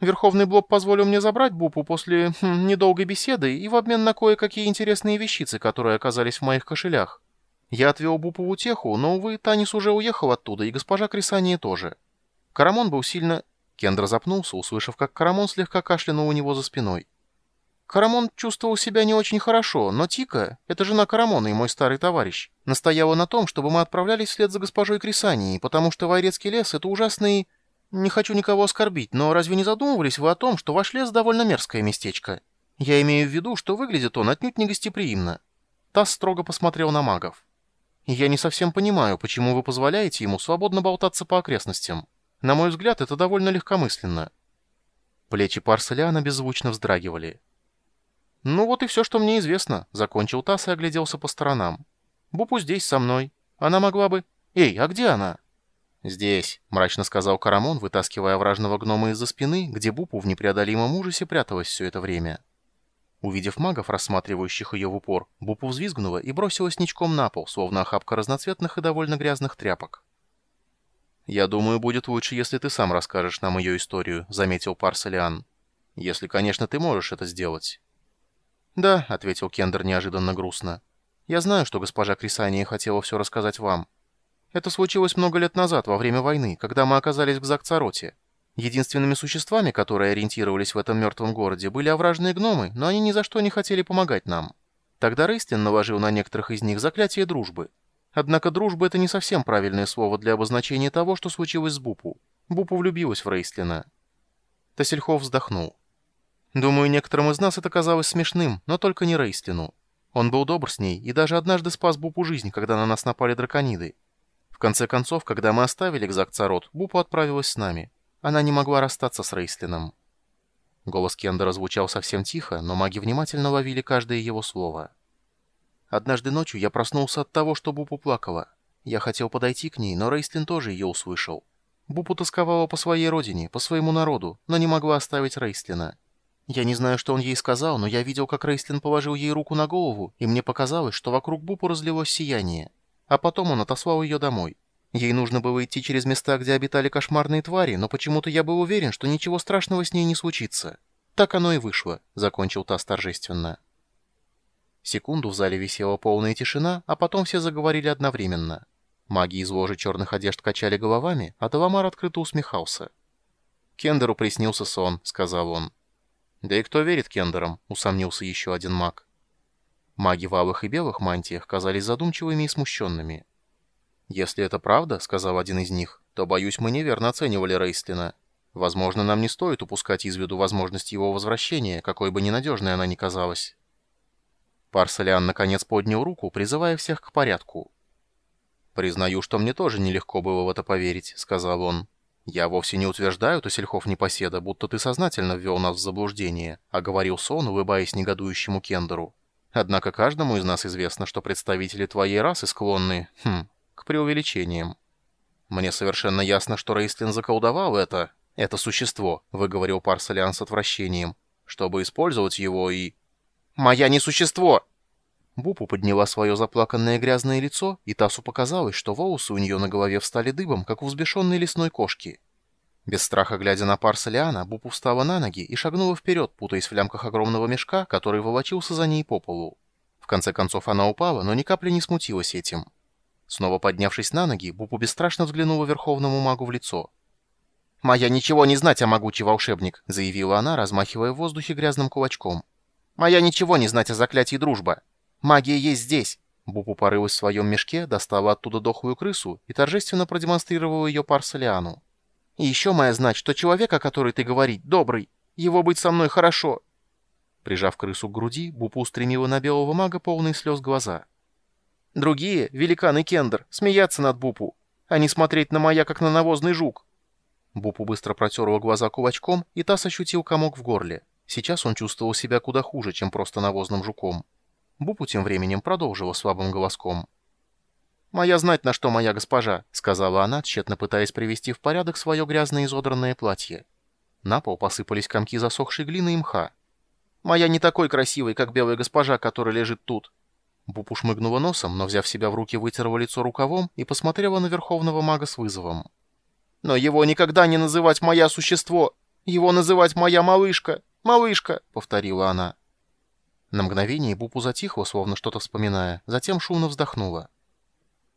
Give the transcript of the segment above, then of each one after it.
Верховный Блоб позволил мне забрать Бупу после хм, недолгой беседы и в обмен на кое-какие интересные вещицы, которые оказались в моих кошелях. Я отвел Бупу в утеху, но, увы, Танис уже уехал оттуда, и госпожа Крисания тоже. Карамон был сильно... Кендра запнулся, услышав, как Карамон слегка кашлянул у него за спиной. Карамон чувствовал себя не очень хорошо, но Тика, это жена Карамона и мой старый товарищ, настояла на том, чтобы мы отправлялись вслед за госпожой Крисанией, потому что Вайрецкий лес — это ужасный... Не хочу никого оскорбить, но разве не задумывались вы о том, что ваш лес довольно мерзкое местечко? Я имею в виду, что выглядит он отнюдь не гостеприимно. Тасс строго посмотрел на магов. Я не совсем понимаю, почему вы позволяете ему свободно болтаться по окрестностям. На мой взгляд, это довольно легкомысленно. Плечи Парселиана беззвучно вздрагивали. «Ну вот и все, что мне известно», — закончил Тасс и огляделся по сторонам. «Бупу здесь со мной. Она могла бы... Эй, а где она?» «Здесь», — мрачно сказал Карамон, вытаскивая вражного гнома из-за спины, где Бупу в непреодолимом ужасе пряталась все это время. Увидев магов, рассматривающих ее в упор, Бупу взвизгнула и бросилась ничком на пол, словно охапка разноцветных и довольно грязных тряпок. «Я думаю, будет лучше, если ты сам расскажешь нам ее историю», — заметил Парсалиан. «Если, конечно, ты можешь это сделать». «Да», — ответил Кендер неожиданно грустно. «Я знаю, что госпожа Крисания хотела все рассказать вам. Это случилось много лет назад, во время войны, когда мы оказались в Закцароте. Единственными существами, которые ориентировались в этом мертвом городе, были овражные гномы, но они ни за что не хотели помогать нам. Тогда Рейстлин наложил на некоторых из них заклятие дружбы. Однако дружба — это не совсем правильное слово для обозначения того, что случилось с Бупу. Бупу влюбилась в Рейстлина. Тассельхов вздохнул. Думаю, некоторым из нас это казалось смешным, но только не Рейстлину. Он был добр с ней и даже однажды спас Бупу жизнь, когда на нас напали дракониды. В конце концов, когда мы оставили Гзакцарот, Бупу отправилась с нами. Она не могла расстаться с Рейстлином. Голос Кендера звучал совсем тихо, но маги внимательно ловили каждое его слово. Однажды ночью я проснулся от того, что Бупу плакала. Я хотел подойти к ней, но Рейстлин тоже ее услышал. Бупу тосковала по своей родине, по своему народу, но не могла оставить Рейстлина. Я не знаю, что он ей сказал, но я видел, как Рейстлин положил ей руку на голову, и мне показалось, что вокруг Бупу разлилось сияние. А потом он отослал ее домой. Ей нужно было идти через места, где обитали кошмарные твари, но почему-то я был уверен, что ничего страшного с ней не случится. Так оно и вышло, — закончил Тасс торжественно. Секунду в зале висела полная тишина, а потом все заговорили одновременно. Маги из ложи черных одежд качали головами, а Таламар открыто усмехался. «Кендеру приснился сон», — сказал он. «Да и кто верит Кендерам?» — усомнился еще один маг. Маги в алых и белых мантиях казались задумчивыми и смущенными. «Если это правда», — сказал один из них, — «то, боюсь, мы неверно оценивали Рейстлина. Возможно, нам не стоит упускать из виду возможность его возвращения, какой бы ненадежной она ни казалась». Парсалиан наконец поднял руку, призывая всех к порядку. «Признаю, что мне тоже нелегко было в это поверить», — сказал он. «Я вовсе не утверждаю, Тосельхов непоседа, будто ты сознательно ввел нас в заблуждение», — оговорил Сон, улыбаясь негодующему Кендеру. «Однако каждому из нас известно, что представители твоей расы склонны, хм, к преувеличениям. Мне совершенно ясно, что Рейстлин заколдовал это, это существо», — выговорил Парсалиан с отвращением, «чтобы использовать его и...» «Моя не существо!» Бупу подняла свое заплаканное грязное лицо, и Тасу показалось, что волосы у нее на голове встали дыбом, как у взбешенной лесной кошки. Без страха глядя на Парса Лиана, Бупу встала на ноги и шагнула вперед, путаясь в лямках огромного мешка, который волочился за ней по полу. В конце концов она упала, но ни капли не смутилась этим. Снова поднявшись на ноги, Бупу бесстрашно взглянула Верховному магу в лицо. «Моя ничего не знать, о могучий волшебник», — заявила она, размахивая в воздухе грязным кулачком. «Моя ничего не знать о заклятии дружба. Магия есть здесь!» Бупу порылась в своем мешке, достала оттуда дохлую крысу и торжественно продемонстрировала ее Парсалиану. «И еще моя знать, что человек, о которой ты говорить, добрый. Его быть со мной хорошо!» Прижав крысу к груди, Бупу устремила на белого мага полные слез глаза. «Другие, великаны Кендер, смеяться над Бупу, а не смотреть на моя, как на навозный жук!» Бупу быстро протерла глаза кулачком, и Тасс ощутил комок в горле. Сейчас он чувствовал себя куда хуже, чем просто навозным жуком. Бупу тем временем продолжила слабым голоском. «Моя знать, на что моя госпожа», — сказала она, тщетно пытаясь привести в порядок свое грязное изодранное платье. На пол посыпались комки засохшей глины и мха. «Моя не такой красивой, как белая госпожа, которая лежит тут». Бупу шмыгнула носом, но, взяв себя в руки, вытерла лицо рукавом и посмотрела на верховного мага с вызовом. «Но его никогда не называть «моя существо». «Его называть моя малышка! Малышка!» — повторила она. На мгновение Бупу затихла, словно что-то вспоминая, затем шумно вздохнула.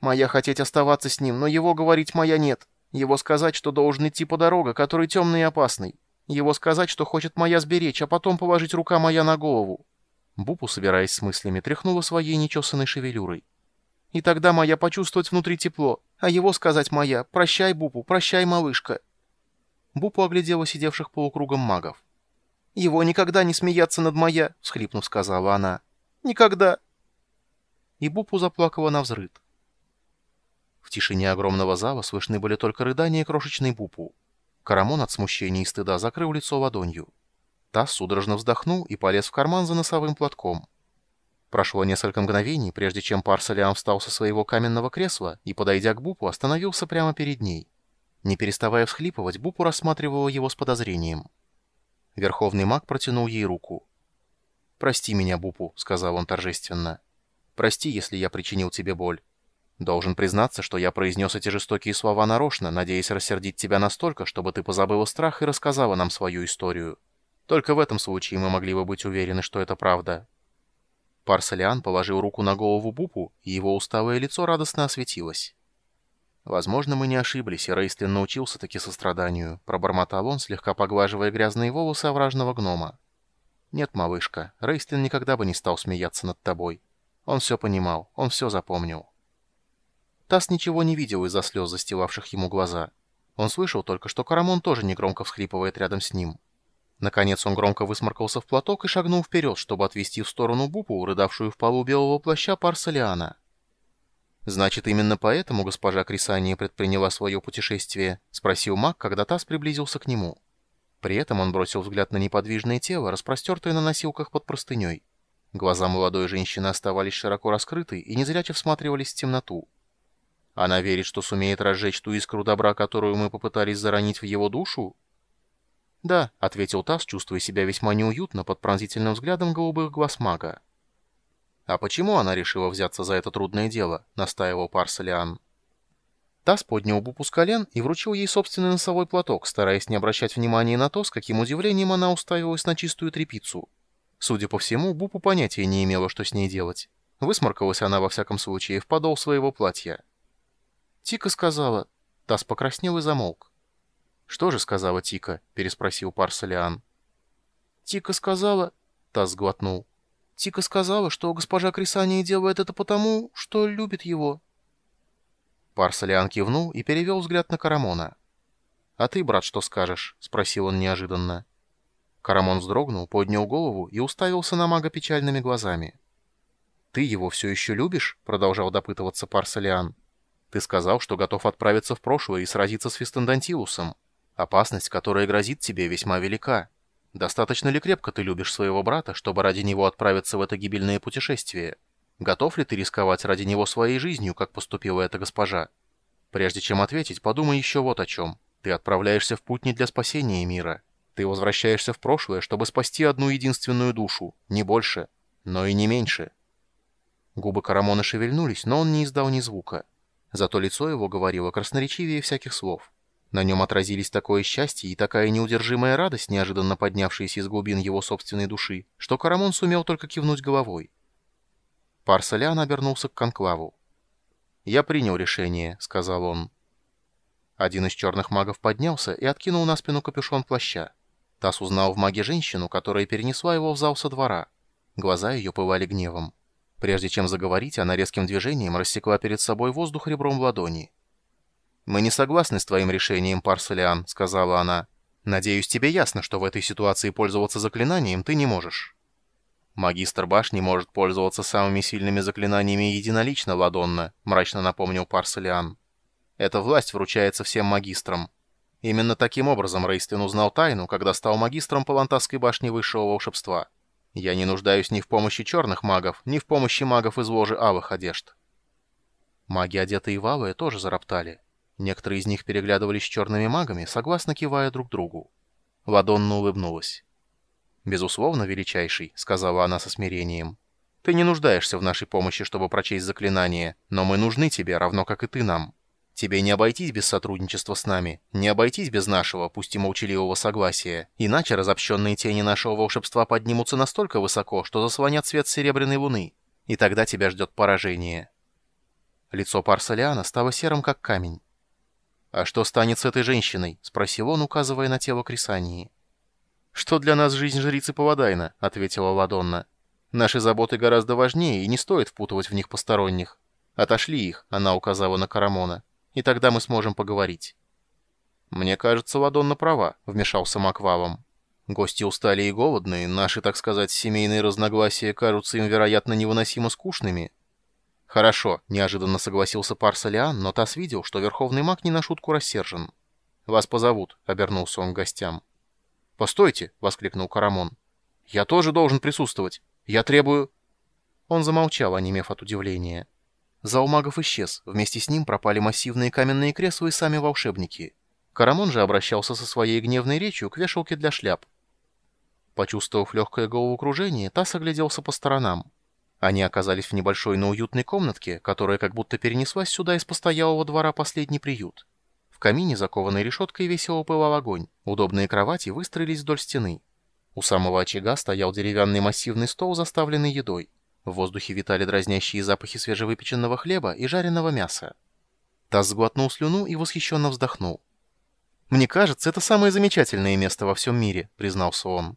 «Моя хотеть оставаться с ним, но его говорить моя нет. Его сказать, что должен идти по дороге, который темный и опасный. Его сказать, что хочет моя сберечь, а потом положить рука моя на голову». Бупу, собираясь с мыслями, тряхнула своей нечесанной шевелюрой. «И тогда моя почувствовать внутри тепло, а его сказать моя «Прощай, Бупу, прощай, малышка». Бупу оглядела сидевших полукругом магов. «Его никогда не смеяться над моя!» — всхлипнув, сказала она. «Никогда!» И Бупу заплакала на взрыд. В тишине огромного зала слышны были только рыдания крошечной Бупу. Карамон от смущения и стыда закрыл лицо ладонью. Тасс судорожно вздохнул и полез в карман за носовым платком. Прошло несколько мгновений, прежде чем Парсалиан встал со своего каменного кресла и, подойдя к Бупу, остановился прямо перед ней. Не переставая всхлипывать, Бупу рассматривала его с подозрением. Верховный маг протянул ей руку. «Прости меня, Бупу», — сказал он торжественно. «Прости, если я причинил тебе боль. Должен признаться, что я произнес эти жестокие слова нарочно, надеясь рассердить тебя настолько, чтобы ты позабыла страх и рассказала нам свою историю. Только в этом случае мы могли бы быть уверены, что это правда». Парсалиан положил руку на голову Бупу, и его усталое лицо радостно осветилось. Возможно, мы не ошиблись, и Рейстлин научился таки состраданию, пробормотал он, слегка поглаживая грязные волосы овражного гнома. Нет, малышка, Рейстлин никогда бы не стал смеяться над тобой. Он все понимал, он все запомнил. Тасс ничего не видел из-за слез, застилавших ему глаза. Он слышал только, что Карамон тоже негромко всхлипывает рядом с ним. Наконец он громко высморкался в платок и шагнул вперед, чтобы отвести в сторону Бупу, рыдавшую в полу белого плаща Парсалиана. «Значит, именно поэтому госпожа Крисания предприняла свое путешествие?» — спросил маг, когда Тасс приблизился к нему. При этом он бросил взгляд на неподвижное тело, распростертое на носилках под простыней. Глаза молодой женщины оставались широко раскрыты и незряче всматривались в темноту. Она верит, что сумеет разжечь ту искру добра, которую мы попытались заронить в его душу? «Да», — ответил Тасс, чувствуя себя весьма неуютно под пронзительным взглядом голубых глаз мага. «А почему она решила взяться за это трудное дело?» — настаивал Парсалиан. Тасс поднял Бупу с колен и вручил ей собственный носовой платок, стараясь не обращать внимания на то, с каким удивлением она уставилась на чистую тряпицу. Судя по всему, Бупу понятия не имела, что с ней делать. Высморкалась она, во всяком случае, в подол своего платья. Тика сказала... Тасс покраснел и замолк. «Что же сказала Тика?» — переспросил Парсалиан. «Тика сказала...» — Тасс сглотнул. Тика сказала, что госпожа Крисания делает это потому, что любит его. Парсалиан кивнул и перевел взгляд на Карамона. «А ты, брат, что скажешь?» — спросил он неожиданно. Карамон вздрогнул, поднял голову и уставился на мага печальными глазами. «Ты его все еще любишь?» — продолжал допытываться Парсалиан. «Ты сказал, что готов отправиться в прошлое и сразиться с Фистендантилусом. Опасность, которая грозит тебе, весьма велика». Достаточно ли крепко ты любишь своего брата, чтобы ради него отправиться в это гибельное путешествие? Готов ли ты рисковать ради него своей жизнью, как поступила эта госпожа? Прежде чем ответить, подумай еще вот о чем. Ты отправляешься в путь не для спасения мира. Ты возвращаешься в прошлое, чтобы спасти одну единственную душу, не больше, но и не меньше. Губы Карамона шевельнулись, но он не издал ни звука. Зато лицо его говорило красноречивее всяких слов. На нем отразились такое счастье и такая неудержимая радость, неожиданно поднявшаяся из глубин его собственной души, что Карамон сумел только кивнуть головой. Парсалян обернулся к конклаву. «Я принял решение», — сказал он. Один из черных магов поднялся и откинул на спину капюшон плаща. Тасс узнал в маге женщину, которая перенесла его в зал со двора. Глаза ее пылали гневом. Прежде чем заговорить, она резким движением рассекла перед собой воздух ребром в ладони. «Мы не согласны с твоим решением, Парсалиан», — сказала она. «Надеюсь, тебе ясно, что в этой ситуации пользоваться заклинанием ты не можешь». «Магистр башни может пользоваться самыми сильными заклинаниями единолично, Ладонна», — мрачно напомнил Парсалиан. «Эта власть вручается всем магистрам. Именно таким образом Рейстлин узнал тайну, когда стал магистром Палантасской башни высшего волшебства. Я не нуждаюсь ни в помощи черных магов, ни в помощи магов из ложи алых одежд». Маги, одетые в алые, тоже зароптали. Некоторые из них переглядывались с черными магами, согласно кивая друг другу. Ладонна улыбнулась. «Безусловно, величайший», — сказала она со смирением. «Ты не нуждаешься в нашей помощи, чтобы прочесть заклинание, но мы нужны тебе, равно как и ты нам. Тебе не обойтись без сотрудничества с нами, не обойтись без нашего, пусть и молчаливого согласия, иначе разобщенные тени нашего волшебства поднимутся настолько высоко, что заслонят свет серебряной луны, и тогда тебя ждет поражение». Лицо Парсалиана стало серым, как камень. «А что станет с этой женщиной?» — спросил он, указывая на тело Крисании. «Что для нас жизнь жрицы Павадайна?» — ответила Ладонна. «Наши заботы гораздо важнее, и не стоит впутывать в них посторонних. Отошли их», — она указала на Карамона и тогда мы сможем поговорить». «Мне кажется, Ладонна права», — вмешался Маквавом. «Гости устали и голодные, наши, так сказать, семейные разногласия кажутся им, вероятно, невыносимо скучными». «Хорошо», — неожиданно согласился Парсалиан, но Тасс видел, что Верховный Маг не на шутку рассержен. «Вас позовут», — обернулся он к гостям. «Постойте», — воскликнул Карамон. «Я тоже должен присутствовать. Я требую...» Он замолчал, онемев от удивления. Зал магов исчез, вместе с ним пропали массивные каменные кресла и сами волшебники. Карамон же обращался со своей гневной речью к вешалке для шляп. Почувствовав легкое головокружение, Тасс огляделся по сторонам. Они оказались в небольшой, но уютной комнатке, которая как будто перенеслась сюда из постоялого двора последний приют. В камине, закованной решеткой, весело пылал огонь. Удобные кровати выстроились вдоль стены. У самого очага стоял деревянный массивный стол, заставленный едой. В воздухе витали дразнящие запахи свежевыпеченного хлеба и жареного мяса. Тасс сглотнул слюну и восхищенно вздохнул. «Мне кажется, это самое замечательное место во всем мире», — признался он.